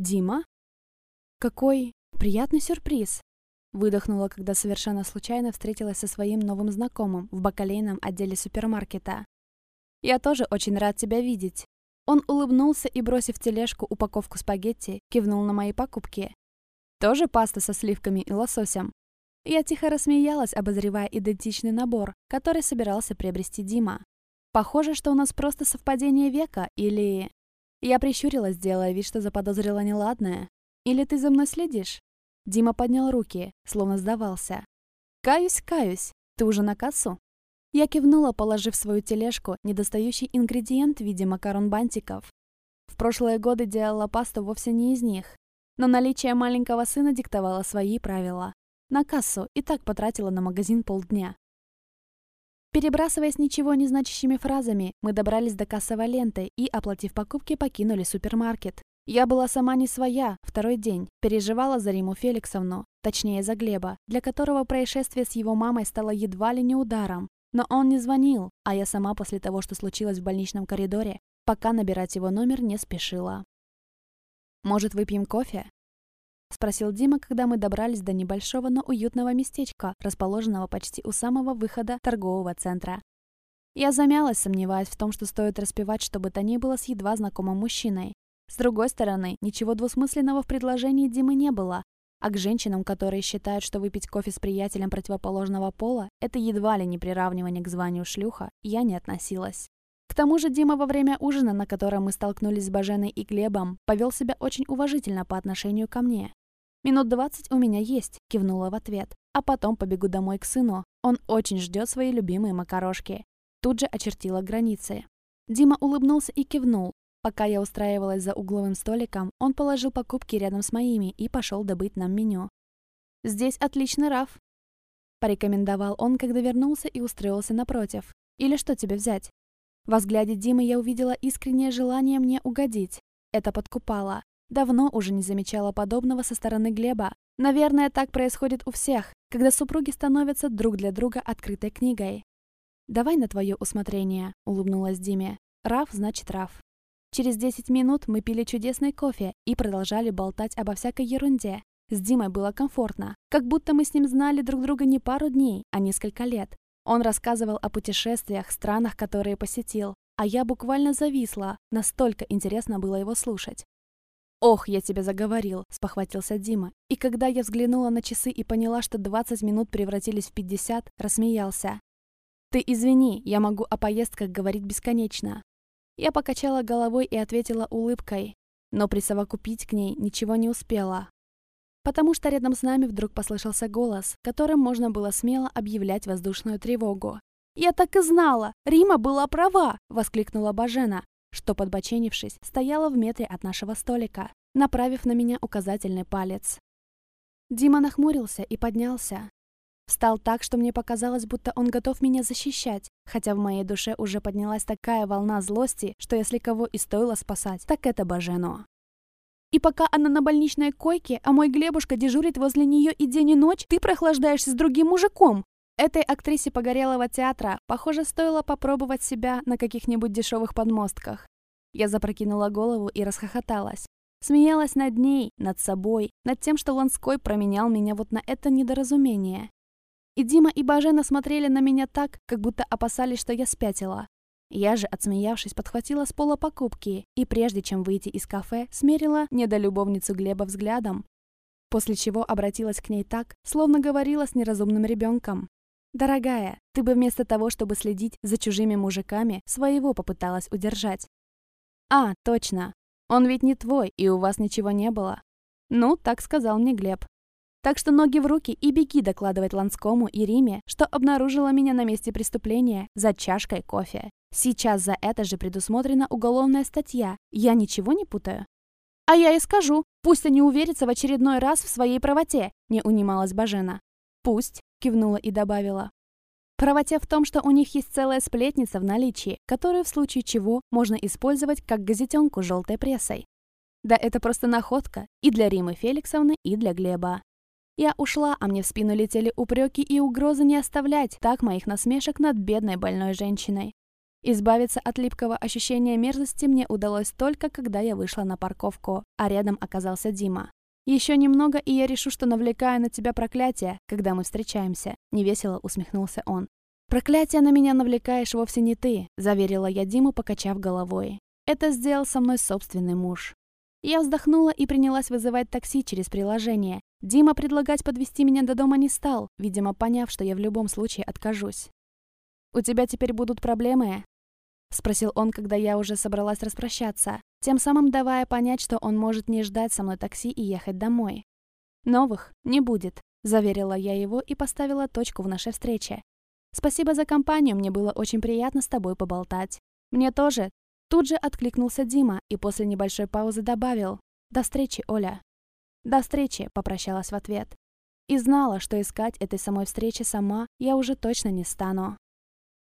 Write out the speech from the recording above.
Дима? Какой приятный сюрприз. Выдохнула, когда совершенно случайно встретилась со своим новым знакомым в бакалейном отделе супермаркета. «Я тоже очень рад тебя видеть». Он улыбнулся и, бросив тележку упаковку спагетти, кивнул на мои покупки. «Тоже паста со сливками и лососем?» Я тихо рассмеялась, обозревая идентичный набор, который собирался приобрести Дима. Похоже, что у нас просто совпадение века, или... Я прищурилась, делая вид, что заподозрила неладное. Или ты за мной следишь? Дима поднял руки, словно сдавался. «Каюсь, каюсь. Ты уже на кассу?» Я кивнула, положив в свою тележку недостающий ингредиент в виде макарон-бантиков. В прошлые годы делала пасту вовсе не из них, но наличие маленького сына диктовало свои правила. На кассу и так потратила на магазин полдня. Перебрасываясь ничего не значащими фразами, мы добрались до кассовой ленты и, оплатив покупки, покинули супермаркет. Я была сама не своя, второй день. Переживала за Риму Феликсовну, точнее за Глеба, для которого происшествие с его мамой стало едва ли не ударом. Но он не звонил, а я сама после того, что случилось в больничном коридоре, пока набирать его номер не спешила. «Может, выпьем кофе?» — спросил Дима, когда мы добрались до небольшого, но уютного местечка, расположенного почти у самого выхода торгового центра. Я замялась, сомневаясь в том, что стоит распевать, чтобы то ни было с едва знакомым мужчиной. С другой стороны, ничего двусмысленного в предложении Димы не было, а к женщинам, которые считают, что выпить кофе с приятелем противоположного пола – это едва ли не приравнивание к званию шлюха, я не относилась. К тому же Дима во время ужина, на котором мы столкнулись с Баженой и Глебом, повел себя очень уважительно по отношению ко мне. «Минут двадцать у меня есть», – кивнула в ответ. «А потом побегу домой к сыну. Он очень ждет свои любимые макарошки». Тут же очертила границы. Дима улыбнулся и кивнул. Пока я устраивалась за угловым столиком, он положил покупки рядом с моими и пошел добыть нам меню. «Здесь отличный раф», – порекомендовал он, когда вернулся и устроился напротив. «Или что тебе взять?» Во взгляде Димы я увидела искреннее желание мне угодить. Это подкупало. Давно уже не замечала подобного со стороны Глеба. Наверное, так происходит у всех, когда супруги становятся друг для друга открытой книгой. «Давай на твое усмотрение», — улыбнулась Диме. «Раф значит Раф». Через 10 минут мы пили чудесный кофе и продолжали болтать обо всякой ерунде. С Димой было комфортно, как будто мы с ним знали друг друга не пару дней, а несколько лет. Он рассказывал о путешествиях, странах, которые посетил, а я буквально зависла, настолько интересно было его слушать. «Ох, я тебя заговорил», — спохватился Дима. И когда я взглянула на часы и поняла, что 20 минут превратились в 50, рассмеялся. «Ты извини, я могу о поездках говорить бесконечно». Я покачала головой и ответила улыбкой, но присовокупить к ней ничего не успела. Потому что рядом с нами вдруг послышался голос, которым можно было смело объявлять воздушную тревогу. «Я так и знала! Рима была права!» — воскликнула Бажена что, подбоченившись, стояла в метре от нашего столика, направив на меня указательный палец. Дима нахмурился и поднялся. Встал так, что мне показалось, будто он готов меня защищать, хотя в моей душе уже поднялась такая волна злости, что если кого и стоило спасать, так это Бажено. И пока она на больничной койке, а мой Глебушка дежурит возле нее и день и ночь, ты прохлаждаешься с другим мужиком. Этой актрисе погорелого театра, похоже, стоило попробовать себя на каких-нибудь дешевых подмостках. Я запрокинула голову и расхохоталась. Смеялась над ней, над собой, над тем, что Ланской променял меня вот на это недоразумение. И Дима и Бажена смотрели на меня так, как будто опасались, что я спятила. Я же, отсмеявшись, подхватила с пола покупки и, прежде чем выйти из кафе, смерила недолюбовницу Глеба взглядом, после чего обратилась к ней так, словно говорила с неразумным ребенком. «Дорогая, ты бы вместо того, чтобы следить за чужими мужиками, своего попыталась удержать». «А, точно. Он ведь не твой, и у вас ничего не было». «Ну, так сказал мне Глеб». Так что ноги в руки и беги докладывать Ланскому и Риме, что обнаружила меня на месте преступления за чашкой кофе. Сейчас за это же предусмотрена уголовная статья. Я ничего не путаю? А я и скажу. Пусть они уверятся в очередной раз в своей правоте, не унималась Бажена. Пусть кивнула и добавила. Правоте в том, что у них есть целая сплетница в наличии, которую в случае чего можно использовать как газетенку желтой прессой. Да это просто находка и для Римы Феликсовны, и для Глеба. Я ушла, а мне в спину летели упреки и угрозы не оставлять так моих насмешек над бедной больной женщиной. Избавиться от липкого ощущения мерзости мне удалось только, когда я вышла на парковку, а рядом оказался Дима. «Еще немного, и я решу, что навлекаю на тебя проклятие, когда мы встречаемся», — невесело усмехнулся он. «Проклятие на меня навлекаешь вовсе не ты», — заверила я Диму, покачав головой. «Это сделал со мной собственный муж». Я вздохнула и принялась вызывать такси через приложение. Дима предлагать подвести меня до дома не стал, видимо, поняв, что я в любом случае откажусь. «У тебя теперь будут проблемы?» — спросил он, когда я уже собралась распрощаться, тем самым давая понять, что он может не ждать со мной такси и ехать домой. «Новых не будет», — заверила я его и поставила точку в нашей встрече. «Спасибо за компанию, мне было очень приятно с тобой поболтать». «Мне тоже». Тут же откликнулся Дима и после небольшой паузы добавил «До встречи, Оля». «До встречи», — попрощалась в ответ. И знала, что искать этой самой встречи сама я уже точно не стану.